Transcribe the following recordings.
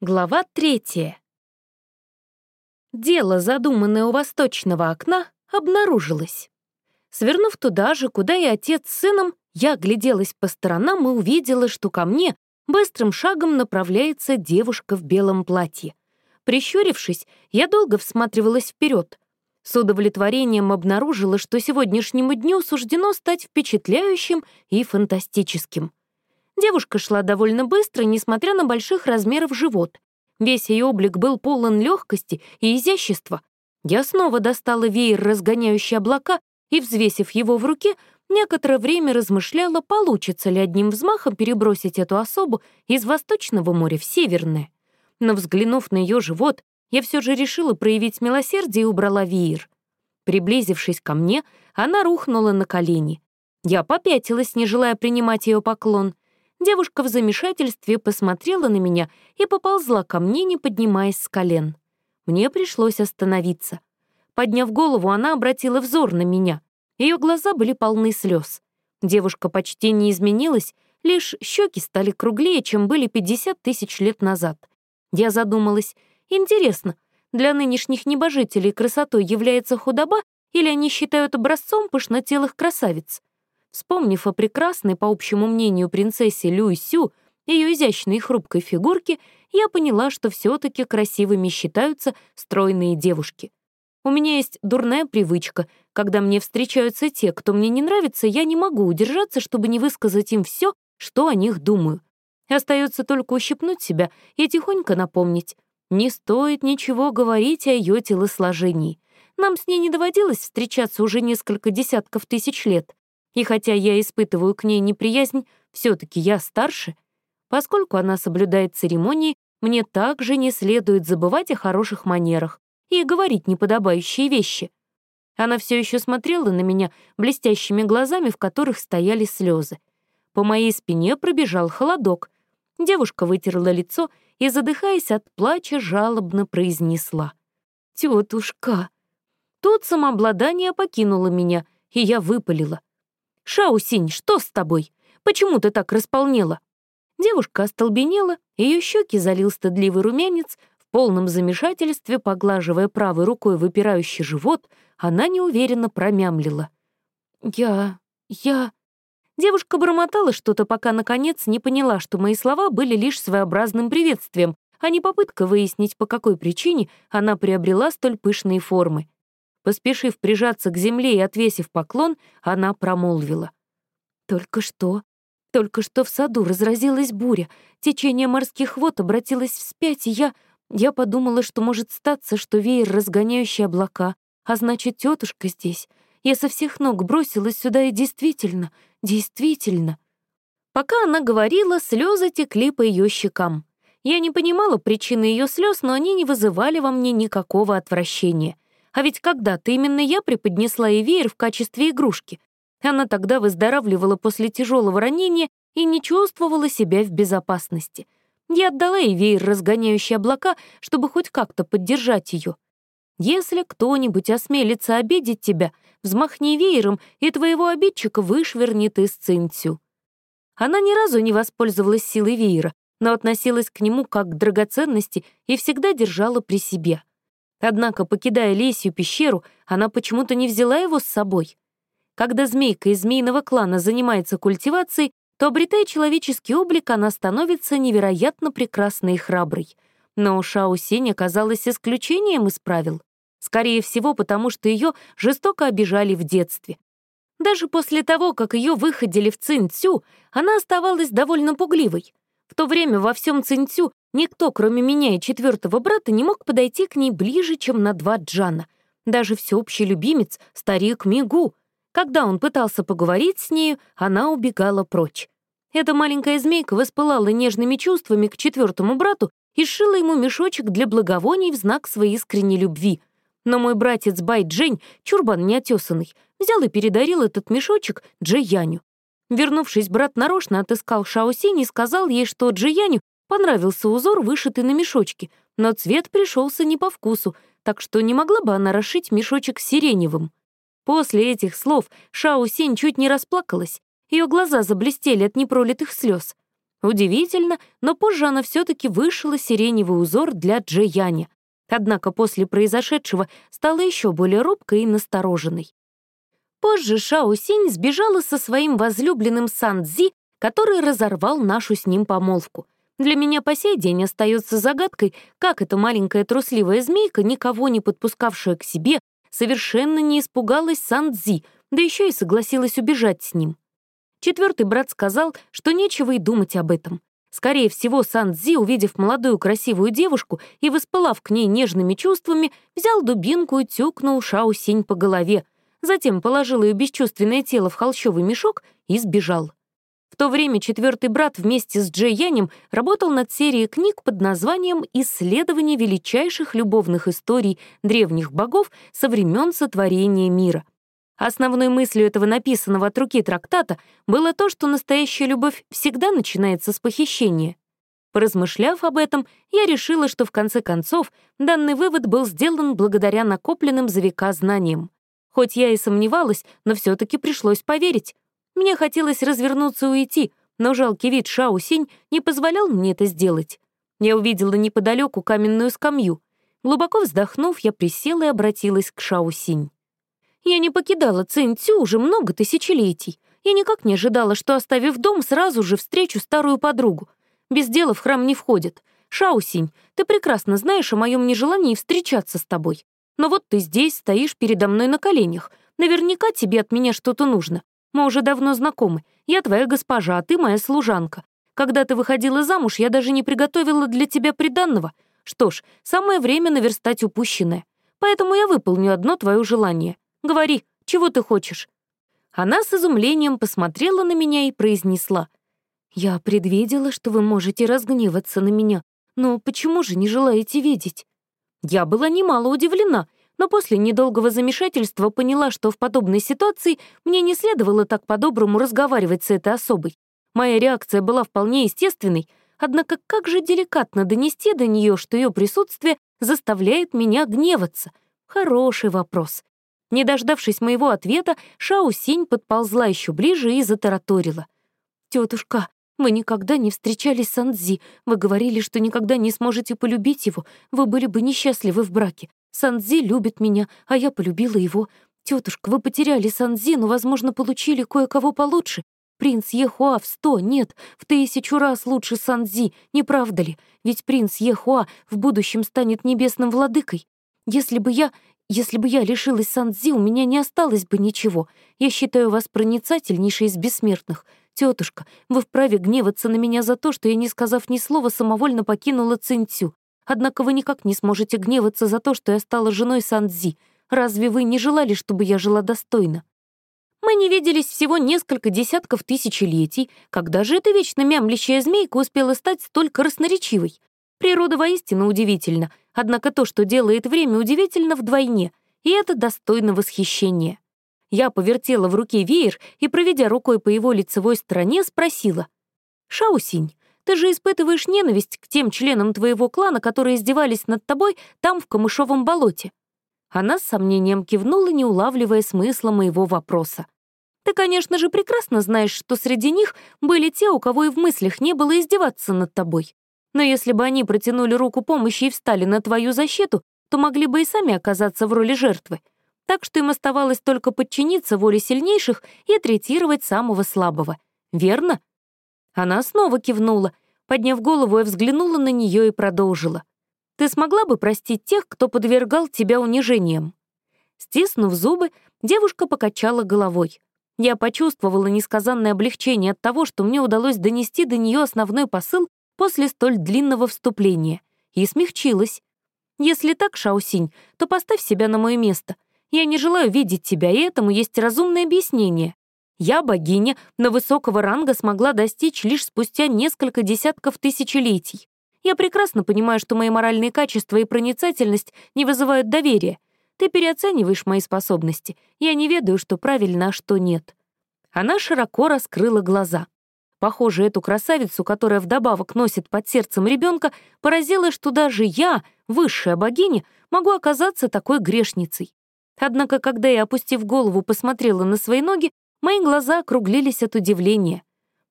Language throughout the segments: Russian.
Глава третья. Дело, задуманное у восточного окна, обнаружилось. Свернув туда же, куда и отец с сыном, я огляделась по сторонам и увидела, что ко мне быстрым шагом направляется девушка в белом платье. Прищурившись, я долго всматривалась вперед. С удовлетворением обнаружила, что сегодняшнему дню суждено стать впечатляющим и фантастическим. Девушка шла довольно быстро, несмотря на больших размеров живот. Весь ее облик был полон легкости и изящества. Я снова достала веер, разгоняющий облака, и, взвесив его в руке, некоторое время размышляла, получится ли одним взмахом перебросить эту особу из Восточного моря в Северное. Но, взглянув на ее живот, я все же решила проявить милосердие и убрала веер. Приблизившись ко мне, она рухнула на колени. Я попятилась, не желая принимать ее поклон — Девушка в замешательстве посмотрела на меня и поползла ко мне, не поднимаясь с колен. Мне пришлось остановиться. Подняв голову, она обратила взор на меня. Ее глаза были полны слез. Девушка почти не изменилась, лишь щеки стали круглее, чем были 50 тысяч лет назад. Я задумалась, интересно, для нынешних небожителей красотой является худоба или они считают образцом пышнотелых красавиц? Вспомнив о прекрасной, по общему мнению, принцессе Люйсю, ее изящной и хрупкой фигурке, я поняла, что все таки красивыми считаются стройные девушки. У меня есть дурная привычка. Когда мне встречаются те, кто мне не нравится, я не могу удержаться, чтобы не высказать им все, что о них думаю. Остается только ущипнуть себя и тихонько напомнить. Не стоит ничего говорить о ее телосложении. Нам с ней не доводилось встречаться уже несколько десятков тысяч лет. И хотя я испытываю к ней неприязнь, все таки я старше. Поскольку она соблюдает церемонии, мне также не следует забывать о хороших манерах и говорить неподобающие вещи. Она все еще смотрела на меня блестящими глазами, в которых стояли слезы. По моей спине пробежал холодок. Девушка вытерла лицо и, задыхаясь от плача, жалобно произнесла. «Тетушка!» Тут самообладание покинуло меня, и я выпалила. «Шаусинь, что с тобой? Почему ты так располнела?» Девушка остолбенела, ее щеки залил стыдливый румянец, в полном замешательстве, поглаживая правой рукой выпирающий живот, она неуверенно промямлила. «Я... я...» Девушка бормотала что-то, пока, наконец, не поняла, что мои слова были лишь своеобразным приветствием, а не попытка выяснить, по какой причине она приобрела столь пышные формы. Поспешив прижаться к земле и отвесив поклон, она промолвила. «Только что, только что в саду разразилась буря, течение морских вод обратилось вспять, и я... Я подумала, что может статься, что веер, разгоняющий облака, а значит, тетушка здесь. Я со всех ног бросилась сюда, и действительно, действительно...» Пока она говорила, слезы текли по ее щекам. Я не понимала причины ее слез, но они не вызывали во мне никакого отвращения — а ведь когда-то именно я преподнесла ей веер в качестве игрушки. Она тогда выздоравливала после тяжелого ранения и не чувствовала себя в безопасности. Я отдала ей веер, разгоняющий облака, чтобы хоть как-то поддержать ее. Если кто-нибудь осмелится обидеть тебя, взмахни веером, и твоего обидчика вышвырнет из цинцю. Она ни разу не воспользовалась силой веера, но относилась к нему как к драгоценности и всегда держала при себе. Однако, покидая лесью пещеру, она почему-то не взяла его с собой. Когда змейка из змеиного клана занимается культивацией, то, обретая человеческий облик, она становится невероятно прекрасной и храброй. Но Шао Синь оказалась исключением из правил. Скорее всего, потому что ее жестоко обижали в детстве. Даже после того, как ее выходили в Цинцю, она оставалась довольно пугливой. В то время во всем Цинцю Никто, кроме меня и четвертого брата, не мог подойти к ней ближе, чем на два джана. Даже всеобщий любимец, старик Мигу. Когда он пытался поговорить с нею, она убегала прочь. Эта маленькая змейка воспылала нежными чувствами к четвертому брату и сшила ему мешочек для благовоний в знак своей искренней любви. Но мой братец Бай Джень, чурбан неотесанный, взял и передарил этот мешочек Джияню. Вернувшись, брат нарочно отыскал Шаосинь и сказал ей, что Джияню Понравился узор, вышитый на мешочке, но цвет пришелся не по вкусу, так что не могла бы она расшить мешочек сиреневым. После этих слов Шао Синь чуть не расплакалась, ее глаза заблестели от непролитых слез. Удивительно, но позже она все-таки вышила сиреневый узор для Джеяни. Однако после произошедшего стала еще более робкой и настороженной. Позже Шао Синь сбежала со своим возлюбленным Сан Цзи, который разорвал нашу с ним помолвку. Для меня по сей день остается загадкой, как эта маленькая трусливая змейка, никого не подпускавшая к себе, совершенно не испугалась Сан Цзи, да еще и согласилась убежать с ним. Четвертый брат сказал, что нечего и думать об этом. Скорее всего, Сан Цзи, увидев молодую красивую девушку и воспылав к ней нежными чувствами, взял дубинку и тюкнул Шао Синь по голове, затем положил ее бесчувственное тело в холщовый мешок и сбежал. В то время четвертый брат вместе с Джей Янем работал над серией книг под названием «Исследование величайших любовных историй древних богов со времен сотворения мира». Основной мыслью этого написанного от руки трактата было то, что настоящая любовь всегда начинается с похищения. Поразмышляв об этом, я решила, что в конце концов данный вывод был сделан благодаря накопленным за века знаниям. Хоть я и сомневалась, но все таки пришлось поверить. Мне хотелось развернуться и уйти, но жалкий вид Шао Синь не позволял мне это сделать. Я увидела неподалеку каменную скамью. Глубоко вздохнув, я присела и обратилась к Шао Синь. Я не покидала Цинцю уже много тысячелетий. Я никак не ожидала, что, оставив дом, сразу же встречу старую подругу. Без дела в храм не входит. Шаусинь, ты прекрасно знаешь о моем нежелании встречаться с тобой. Но вот ты здесь стоишь передо мной на коленях. Наверняка тебе от меня что-то нужно. Мы уже давно знакомы. Я твоя госпожа, а ты моя служанка. Когда ты выходила замуж, я даже не приготовила для тебя приданного. Что ж, самое время наверстать упущенное. Поэтому я выполню одно твое желание. Говори, чего ты хочешь?» Она с изумлением посмотрела на меня и произнесла. «Я предвидела, что вы можете разгневаться на меня, но почему же не желаете видеть?» Я была немало удивлена, но после недолгого замешательства поняла, что в подобной ситуации мне не следовало так по-доброму разговаривать с этой особой. Моя реакция была вполне естественной, однако как же деликатно донести до нее, что ее присутствие заставляет меня гневаться? Хороший вопрос. Не дождавшись моего ответа, Шао Синь подползла еще ближе и затараторила. «Тетушка, вы никогда не встречались с Андзи. Вы говорили, что никогда не сможете полюбить его. Вы были бы несчастливы в браке. Сандзи любит меня, а я полюбила его. Тетушка, вы потеряли Сандзи, но, возможно, получили кое-кого получше. Принц Ехуа в сто, нет, в тысячу раз лучше Сандзи, не правда ли? Ведь принц Ехуа в будущем станет небесным владыкой. Если бы я... Если бы я лишилась Сандзи, у меня не осталось бы ничего. Я считаю вас проницательнейшей из бессмертных. Тетушка, вы вправе гневаться на меня за то, что я, не сказав ни слова, самовольно покинула Цинцю. Однако вы никак не сможете гневаться за то, что я стала женой Сандзи. Разве вы не желали, чтобы я жила достойно? Мы не виделись всего несколько десятков тысячелетий. Когда же эта вечно мямлящая змейка успела стать столь красноречивой? Природа воистину удивительна, однако то, что делает время, удивительно вдвойне, и это достойно восхищения. Я повертела в руке веер и, проведя рукой по его лицевой стороне, спросила. «Шаусинь, ты же испытываешь ненависть к тем членам твоего клана, которые издевались над тобой там, в камышовом болоте?» Она с сомнением кивнула, не улавливая смысла моего вопроса. «Ты, конечно же, прекрасно знаешь, что среди них были те, у кого и в мыслях не было издеваться над тобой. Но если бы они протянули руку помощи и встали на твою защиту, то могли бы и сами оказаться в роли жертвы. Так что им оставалось только подчиниться воле сильнейших и третировать самого слабого. Верно? Она снова кивнула. Подняв голову, я взглянула на нее и продолжила. «Ты смогла бы простить тех, кто подвергал тебя унижениям?» Стиснув зубы, девушка покачала головой. Я почувствовала несказанное облегчение от того, что мне удалось донести до нее основной посыл после столь длинного вступления и смягчилась. «Если так, Шаусинь, то поставь себя на мое место. Я не желаю видеть тебя, и этому есть разумное объяснение. Я, богиня, на высокого ранга смогла достичь лишь спустя несколько десятков тысячелетий. Я прекрасно понимаю, что мои моральные качества и проницательность не вызывают доверия. Ты переоцениваешь мои способности. Я не ведаю, что правильно, а что нет». Она широко раскрыла глаза. Похоже, эту красавицу, которая вдобавок носит под сердцем ребенка, поразило, что даже я, высшая богиня, могу оказаться такой грешницей. Однако, когда я, опустив голову, посмотрела на свои ноги, мои глаза округлились от удивления.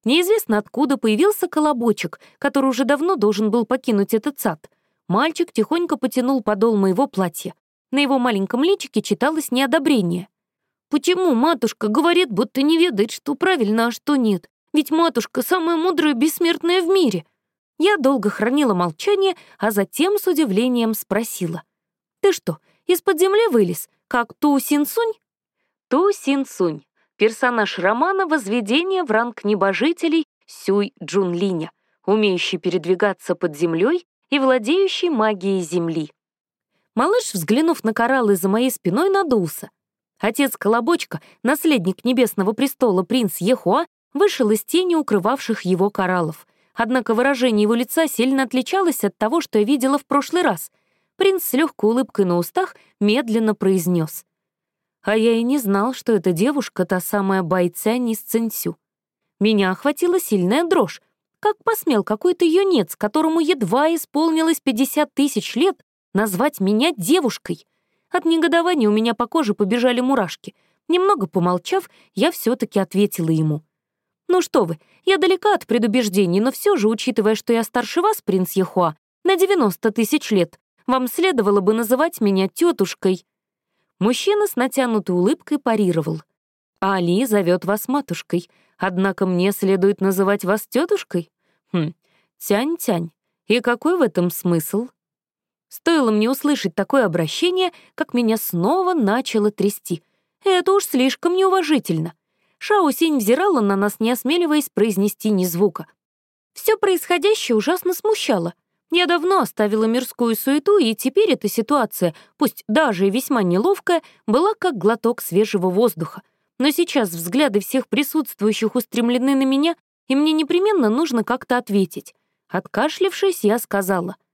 Неизвестно откуда появился колобочек, который уже давно должен был покинуть этот сад. Мальчик тихонько потянул подол моего платья. На его маленьком личике читалось неодобрение. «Почему матушка говорит, будто не ведает, что правильно, а что нет? Ведь матушка самая мудрая бессмертная в мире». Я долго хранила молчание, а затем с удивлением спросила. «Ты что, из-под земли вылез, как Ту Синсунь?» Ту Синсунь — персонаж романа «Возведение в ранг небожителей» Сюй Джунлиня, умеющий передвигаться под землей и владеющий магией земли. Малыш, взглянув на кораллы за моей спиной, надулся. Отец Колобочка, наследник Небесного престола принц Ехуа, вышел из тени укрывавших его кораллов. Однако выражение его лица сильно отличалось от того, что я видела в прошлый раз. Принц с легкой улыбкой на устах медленно произнес. А я и не знал, что эта девушка — та самая бойцянь из Цинсю. Меня охватила сильная дрожь. Как посмел какой-то юнец, которому едва исполнилось 50 тысяч лет, назвать меня девушкой? От негодования у меня по коже побежали мурашки. Немного помолчав, я все таки ответила ему. «Ну что вы, я далека от предубеждений, но все же, учитывая, что я старше вас, принц Ехуа, на 90 тысяч лет, вам следовало бы называть меня тетушкой». Мужчина с натянутой улыбкой парировал. «Али зовет вас матушкой, однако мне следует называть вас тетушкой? Хм, тянь-тянь. И какой в этом смысл?» Стоило мне услышать такое обращение, как меня снова начало трясти. Это уж слишком неуважительно. Шао Синь взирала на нас, не осмеливаясь произнести ни звука. Все происходящее ужасно смущало. Я давно оставила мирскую суету, и теперь эта ситуация, пусть даже и весьма неловкая, была как глоток свежего воздуха. Но сейчас взгляды всех присутствующих устремлены на меня, и мне непременно нужно как-то ответить. Откашлившись, я сказала —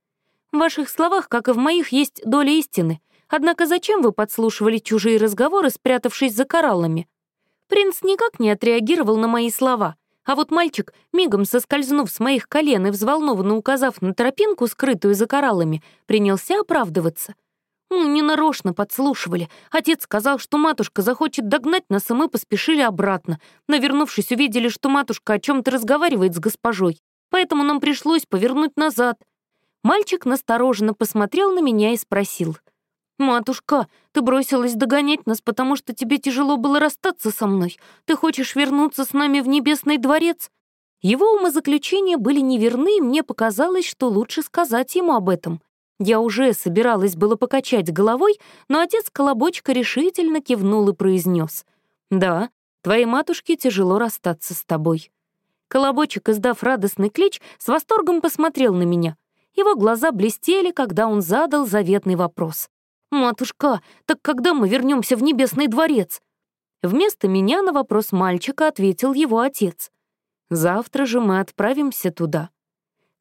в ваших словах, как и в моих, есть доля истины. Однако зачем вы подслушивали чужие разговоры, спрятавшись за кораллами? Принц никак не отреагировал на мои слова, а вот мальчик, мигом соскользнув с моих колен и взволнованно указав на тропинку, скрытую за кораллами, принялся оправдываться. Мы ненарочно подслушивали. Отец сказал, что матушка захочет догнать нас, и мы поспешили обратно. Но, вернувшись, увидели, что матушка о чем то разговаривает с госпожой. Поэтому нам пришлось повернуть назад — Мальчик настороженно посмотрел на меня и спросил. «Матушка, ты бросилась догонять нас, потому что тебе тяжело было расстаться со мной. Ты хочешь вернуться с нами в небесный дворец?» Его умозаключения были неверны, и мне показалось, что лучше сказать ему об этом. Я уже собиралась было покачать головой, но отец Колобочка решительно кивнул и произнес: «Да, твоей матушке тяжело расстаться с тобой». Колобочек, издав радостный клич, с восторгом посмотрел на меня. Его глаза блестели, когда он задал заветный вопрос. «Матушка, так когда мы вернемся в Небесный дворец?» Вместо меня на вопрос мальчика ответил его отец. «Завтра же мы отправимся туда».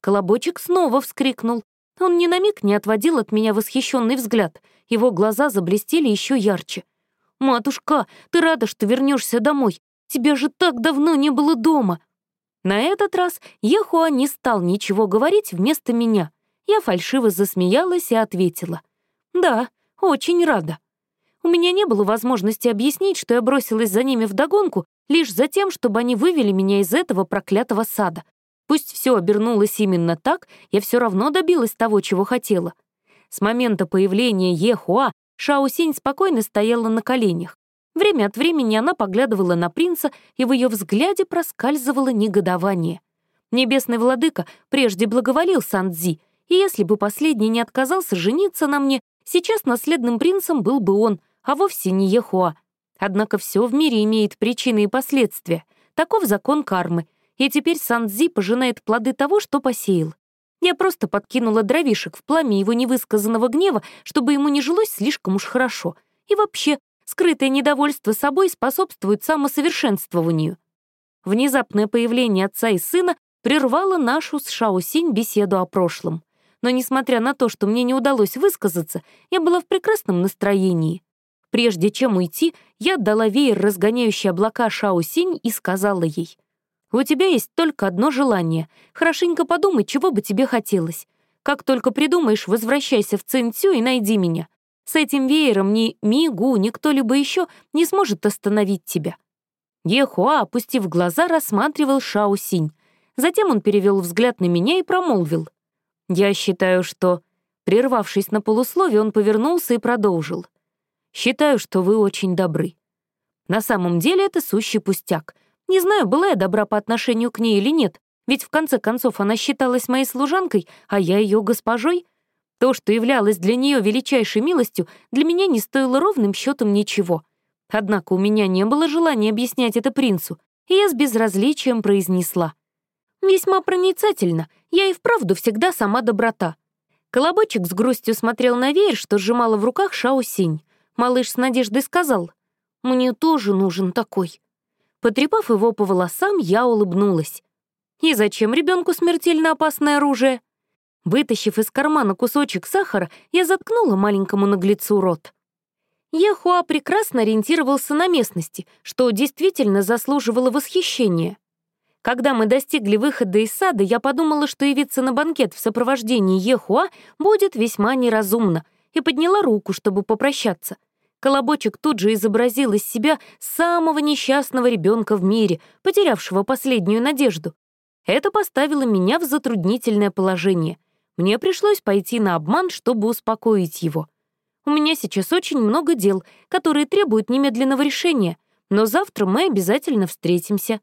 Колобочек снова вскрикнул. Он ни на миг не отводил от меня восхищенный взгляд. Его глаза заблестели еще ярче. «Матушка, ты рада, что вернешься домой? Тебя же так давно не было дома!» На этот раз Ехуа не стал ничего говорить вместо меня. Я фальшиво засмеялась и ответила. «Да, очень рада». У меня не было возможности объяснить, что я бросилась за ними вдогонку лишь за тем, чтобы они вывели меня из этого проклятого сада. Пусть все обернулось именно так, я все равно добилась того, чего хотела. С момента появления Ехуа Шао Синь спокойно стояла на коленях. Время от времени она поглядывала на принца, и в ее взгляде проскальзывало негодование. Небесный владыка прежде благоволил Сандзи, и если бы последний не отказался жениться на мне, сейчас наследным принцем был бы он, а вовсе не Ехуа. Однако все в мире имеет причины и последствия. Таков закон кармы, и теперь Сандзи пожинает плоды того, что посеял. Я просто подкинула дровишек в пламя его невысказанного гнева, чтобы ему не жилось слишком уж хорошо. И вообще, Скрытое недовольство собой способствует самосовершенствованию. Внезапное появление отца и сына прервало нашу с Шаосинь беседу о прошлом. Но несмотря на то, что мне не удалось высказаться, я была в прекрасном настроении. Прежде чем уйти, я отдала веер, разгоняющий облака Шаосинь, и сказала ей, «У тебя есть только одно желание. Хорошенько подумай, чего бы тебе хотелось. Как только придумаешь, возвращайся в Цинцю и найди меня. С этим веером ни Мигу, ни кто-либо еще не сможет остановить тебя. Ехуа, опустив глаза, рассматривал Шао Синь. Затем он перевел взгляд на меня и промолвил. «Я считаю, что...» Прервавшись на полусловие, он повернулся и продолжил. «Считаю, что вы очень добры. На самом деле это сущий пустяк. Не знаю, была я добра по отношению к ней или нет, ведь в конце концов она считалась моей служанкой, а я ее госпожой. То, что являлось для нее величайшей милостью, для меня не стоило ровным счетом ничего. Однако у меня не было желания объяснять это принцу, и я с безразличием произнесла. «Весьма проницательно, я и вправду всегда сама доброта». Колобочек с грустью смотрел на веер, что сжимала в руках Шао-Синь. Малыш с надеждой сказал, «Мне тоже нужен такой». Потрепав его по волосам, я улыбнулась. «И зачем ребенку смертельно опасное оружие?» Вытащив из кармана кусочек сахара, я заткнула маленькому наглецу рот. Ехуа прекрасно ориентировался на местности, что действительно заслуживало восхищения. Когда мы достигли выхода из сада, я подумала, что явиться на банкет в сопровождении Ехуа будет весьма неразумно, и подняла руку, чтобы попрощаться. Колобочек тут же изобразил из себя самого несчастного ребенка в мире, потерявшего последнюю надежду. Это поставило меня в затруднительное положение. Мне пришлось пойти на обман, чтобы успокоить его. У меня сейчас очень много дел, которые требуют немедленного решения, но завтра мы обязательно встретимся».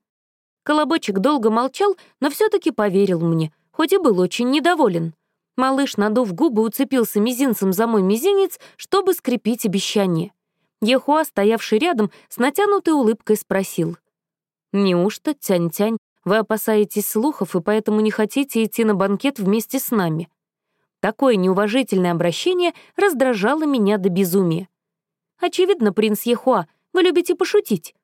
Колобочек долго молчал, но все таки поверил мне, хоть и был очень недоволен. Малыш, надув губы, уцепился мизинцем за мой мизинец, чтобы скрепить обещание. Ехуа, стоявший рядом, с натянутой улыбкой спросил. «Неужто, тянь-тянь, вы опасаетесь слухов и поэтому не хотите идти на банкет вместе с нами?» Такое неуважительное обращение раздражало меня до безумия. «Очевидно, принц Ехуа, вы любите пошутить».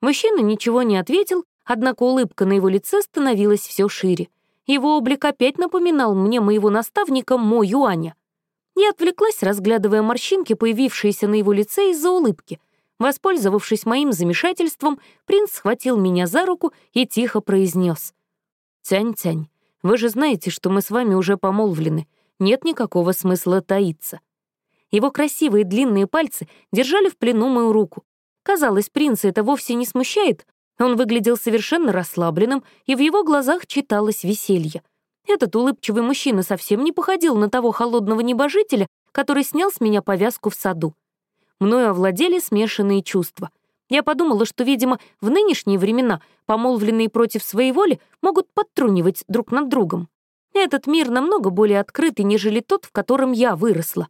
Мужчина ничего не ответил, однако улыбка на его лице становилась все шире. Его облик опять напоминал мне моего наставника Мо Юаня. Я отвлеклась, разглядывая морщинки, появившиеся на его лице из-за улыбки. Воспользовавшись моим замешательством, принц схватил меня за руку и тихо произнес: «Тянь-тянь, вы же знаете, что мы с вами уже помолвлены нет никакого смысла таиться. Его красивые длинные пальцы держали в плену мою руку. Казалось, принца это вовсе не смущает. Он выглядел совершенно расслабленным, и в его глазах читалось веселье. Этот улыбчивый мужчина совсем не походил на того холодного небожителя, который снял с меня повязку в саду. Мною овладели смешанные чувства. Я подумала, что, видимо, в нынешние времена помолвленные против своей воли могут подтрунивать друг над другом. Этот мир намного более открытый, нежели тот, в котором я выросла.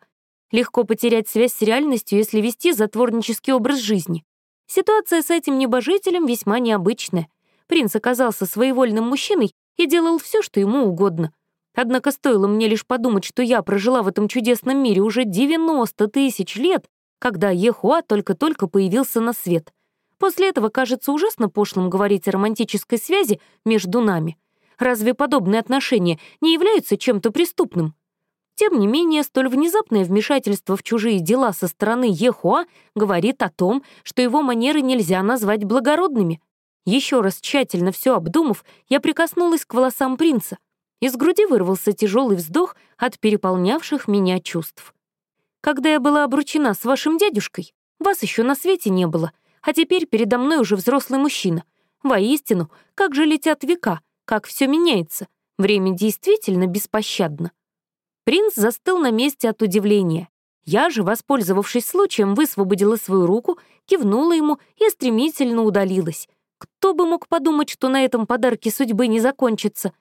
Легко потерять связь с реальностью, если вести затворнический образ жизни. Ситуация с этим небожителем весьма необычная. Принц оказался своевольным мужчиной и делал все, что ему угодно. Однако стоило мне лишь подумать, что я прожила в этом чудесном мире уже 90 тысяч лет, когда Ехуа только-только появился на свет. После этого кажется ужасно пошлым говорить о романтической связи между нами — Разве подобные отношения не являются чем-то преступным? Тем не менее, столь внезапное вмешательство в чужие дела со стороны Ехуа говорит о том, что его манеры нельзя назвать благородными. Еще раз тщательно все обдумав, я прикоснулась к волосам принца. Из груди вырвался тяжелый вздох от переполнявших меня чувств. Когда я была обручена с вашим дядюшкой, вас еще на свете не было, а теперь передо мной уже взрослый мужчина. Воистину, как же летят века, как все меняется. Время действительно беспощадно. Принц застыл на месте от удивления. Я же, воспользовавшись случаем, высвободила свою руку, кивнула ему и стремительно удалилась. Кто бы мог подумать, что на этом подарке судьбы не закончится?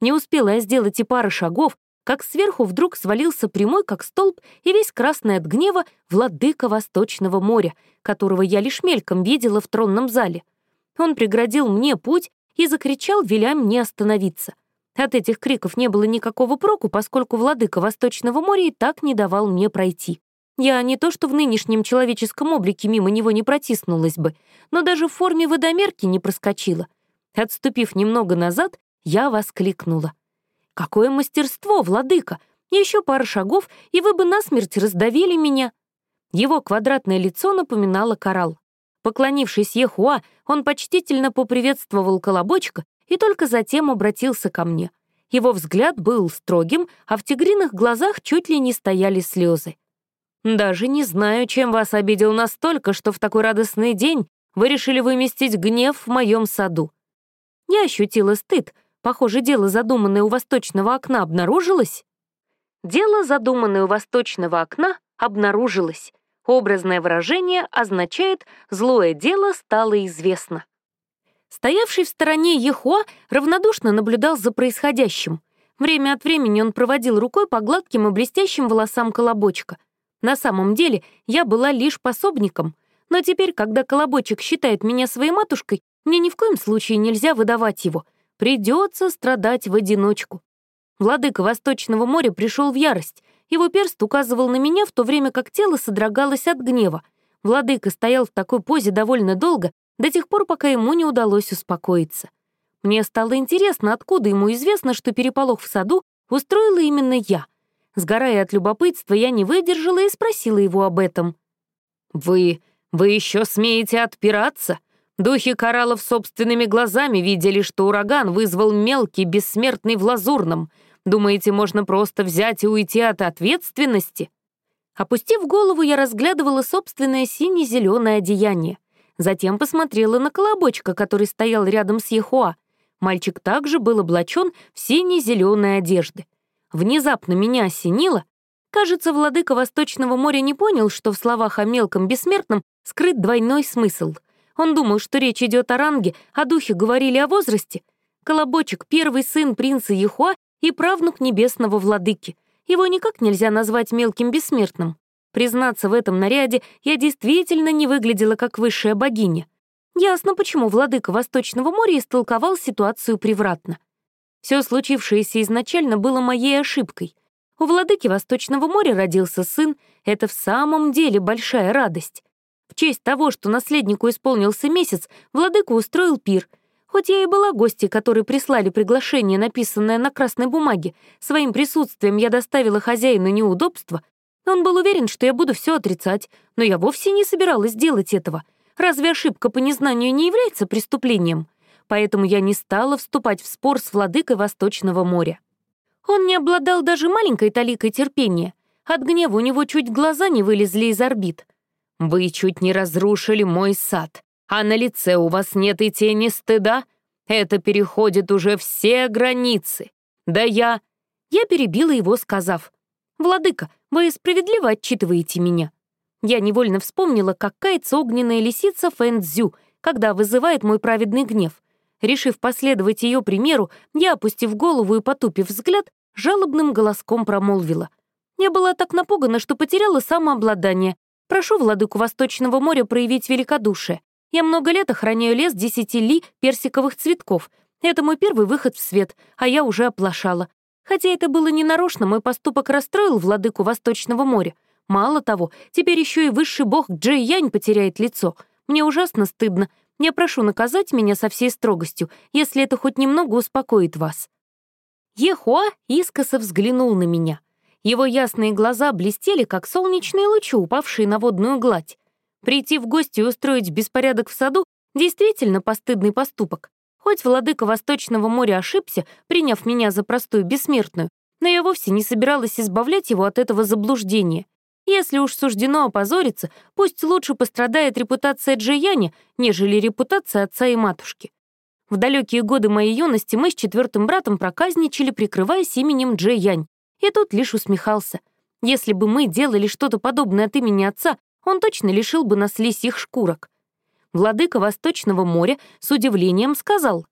Не успела я сделать и пары шагов, как сверху вдруг свалился прямой, как столб, и весь красный от гнева владыка Восточного моря, которого я лишь мельком видела в тронном зале. Он преградил мне путь и закричал, веля мне остановиться. От этих криков не было никакого проку, поскольку владыка Восточного моря и так не давал мне пройти. Я не то что в нынешнем человеческом облике мимо него не протиснулась бы, но даже в форме водомерки не проскочила. Отступив немного назад, я воскликнула. «Какое мастерство, владыка! Еще пара шагов, и вы бы насмерть раздавили меня!» Его квадратное лицо напоминало коралл. Поклонившись Ехуа, он почтительно поприветствовал колобочка и только затем обратился ко мне. Его взгляд был строгим, а в тигриных глазах чуть ли не стояли слезы. «Даже не знаю, чем вас обидел настолько, что в такой радостный день Вы решили выместить гнев в моем саду». Я ощутила стыд. Похоже, дело, задуманное у восточного окна, обнаружилось. Дело, задуманное у восточного окна, обнаружилось. Образное выражение означает «злое дело стало известно». Стоявший в стороне Ехуа равнодушно наблюдал за происходящим. Время от времени он проводил рукой по гладким и блестящим волосам колобочка. На самом деле я была лишь пособником, но теперь, когда колобочек считает меня своей матушкой, мне ни в коем случае нельзя выдавать его. Придется страдать в одиночку. Владыка Восточного моря пришел в ярость. Его перст указывал на меня, в то время как тело содрогалось от гнева. Владыка стоял в такой позе довольно долго, до тех пор, пока ему не удалось успокоиться. Мне стало интересно, откуда ему известно, что переполох в саду устроила именно я. Сгорая от любопытства, я не выдержала и спросила его об этом. «Вы... вы еще смеете отпираться?» Духи кораллов собственными глазами видели, что ураган вызвал мелкий, бессмертный в лазурном. Думаете, можно просто взять и уйти от ответственности? Опустив голову, я разглядывала собственное сине-зеленое одеяние. Затем посмотрела на колобочка, который стоял рядом с Ехуа. Мальчик также был облачен в сине-зеленые одежды. Внезапно меня осенило. Кажется, владыка Восточного моря не понял, что в словах о мелком бессмертном скрыт двойной смысл. Он думал, что речь идет о ранге, а духи говорили о возрасте. Колобочек — первый сын принца Ехуа и правнук небесного владыки. Его никак нельзя назвать мелким бессмертным. Признаться, в этом наряде я действительно не выглядела как высшая богиня. Ясно, почему владыка Восточного моря истолковал ситуацию превратно. Все случившееся изначально было моей ошибкой. У владыки Восточного моря родился сын, это в самом деле большая радость. В честь того, что наследнику исполнился месяц, владыка устроил пир. Хоть я и была гостьей, которые прислали приглашение, написанное на красной бумаге, своим присутствием я доставила хозяину неудобства, он был уверен, что я буду все отрицать, но я вовсе не собиралась делать этого. Разве ошибка по незнанию не является преступлением? Поэтому я не стала вступать в спор с владыкой Восточного моря. Он не обладал даже маленькой таликой терпения. От гнева у него чуть глаза не вылезли из орбит. «Вы чуть не разрушили мой сад, а на лице у вас нет и тени стыда? Это переходит уже все границы. Да я...» Я перебила его, сказав, «Владыка, вы справедливо отчитываете меня». Я невольно вспомнила, как кается огненная лисица Фэнцзю, когда вызывает мой праведный гнев. Решив последовать ее примеру, я, опустив голову и потупив взгляд, жалобным голоском промолвила. Я была так напугана, что потеряла самообладание. Прошу владыку Восточного моря проявить великодушие. Я много лет охраняю лес десяти ли персиковых цветков. Это мой первый выход в свет, а я уже оплошала. Хотя это было не нарочно, мой поступок расстроил владыку Восточного моря. Мало того, теперь еще и высший бог Джей Янь потеряет лицо. Мне ужасно стыдно. Я прошу наказать меня со всей строгостью, если это хоть немного успокоит вас». Ехуа искоса взглянул на меня. Его ясные глаза блестели, как солнечные лучи, упавшие на водную гладь. Прийти в гости и устроить беспорядок в саду — действительно постыдный поступок. Хоть владыка Восточного моря ошибся, приняв меня за простую бессмертную, но я вовсе не собиралась избавлять его от этого заблуждения. Если уж суждено опозориться, пусть лучше пострадает репутация Джияни, нежели репутация отца и матушки. В далекие годы моей юности мы с четвертым братом проказничали, прикрываясь именем Джиянь, и тот лишь усмехался. Если бы мы делали что-то подобное от имени отца, он точно лишил бы нас лисьих шкурок владыка Восточного моря с удивлением сказал,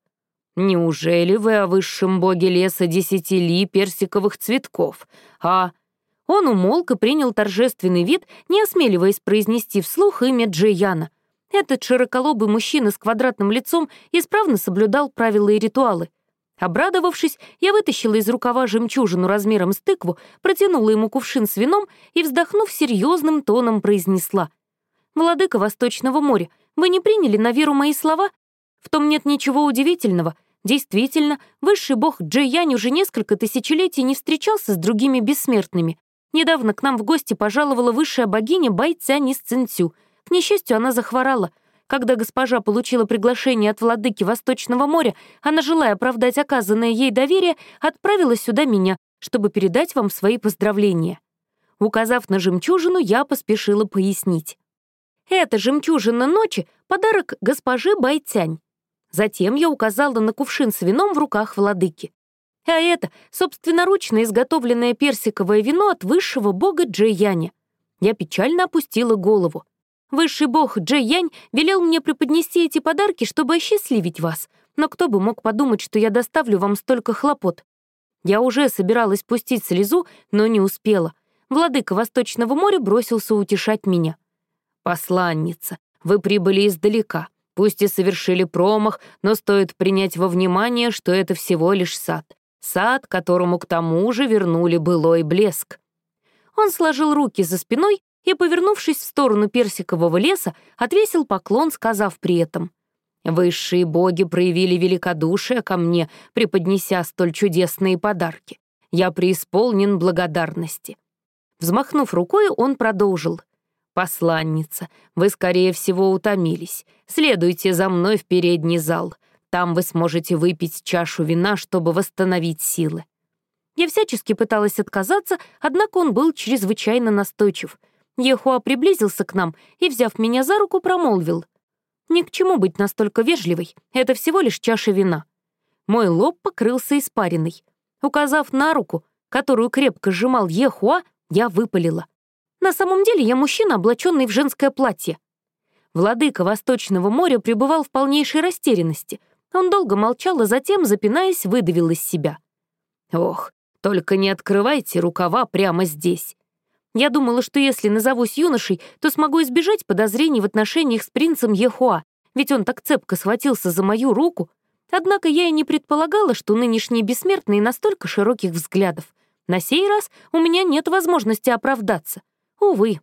«Неужели вы о высшем боге леса десяти ли персиковых цветков, а...» Он умолк и принял торжественный вид, не осмеливаясь произнести вслух имя Джейяна. Этот широколобый мужчина с квадратным лицом исправно соблюдал правила и ритуалы. Обрадовавшись, я вытащила из рукава жемчужину размером с тыкву, протянула ему кувшин с вином и, вздохнув серьезным тоном, произнесла. «Владыка Восточного моря, вы не приняли на веру мои слова? В том нет ничего удивительного. Действительно, высший бог Джей уже несколько тысячелетий не встречался с другими бессмертными. Недавно к нам в гости пожаловала высшая богиня Байцянь из Цинцю. К несчастью, она захворала. Когда госпожа получила приглашение от владыки Восточного моря, она, желая оправдать оказанное ей доверие, отправила сюда меня, чтобы передать вам свои поздравления. Указав на жемчужину, я поспешила пояснить. Это жемчужина ночи — подарок госпожи Байтянь. Затем я указала на кувшин с вином в руках владыки. А это собственноручно изготовленное персиковое вино от высшего бога Джейяня. Я печально опустила голову. Высший бог Джейянь велел мне преподнести эти подарки, чтобы осчастливить вас, но кто бы мог подумать, что я доставлю вам столько хлопот. Я уже собиралась пустить слезу, но не успела. Владыка Восточного моря бросился утешать меня. «Посланница, вы прибыли издалека. Пусть и совершили промах, но стоит принять во внимание, что это всего лишь сад. Сад, которому к тому же вернули былой блеск. Он сложил руки за спиной и, повернувшись в сторону персикового леса, отвесил поклон, сказав при этом, «Высшие боги проявили великодушие ко мне, преподнеся столь чудесные подарки. Я преисполнен благодарности». Взмахнув рукой, он продолжил — «Посланница, вы, скорее всего, утомились. Следуйте за мной в передний зал. Там вы сможете выпить чашу вина, чтобы восстановить силы». Я всячески пыталась отказаться, однако он был чрезвычайно настойчив. Ехуа приблизился к нам и, взяв меня за руку, промолвил. «Ни к чему быть настолько вежливой, это всего лишь чаша вина». Мой лоб покрылся испариной. Указав на руку, которую крепко сжимал Ехуа, я выпалила. На самом деле я мужчина, облаченный в женское платье. Владыка Восточного моря пребывал в полнейшей растерянности. Он долго молчал, а затем, запинаясь, выдавил из себя. «Ох, только не открывайте рукава прямо здесь». Я думала, что если назовусь юношей, то смогу избежать подозрений в отношениях с принцем Ехуа, ведь он так цепко схватился за мою руку. Однако я и не предполагала, что нынешний бессмертный настолько широких взглядов. На сей раз у меня нет возможности оправдаться. Увы.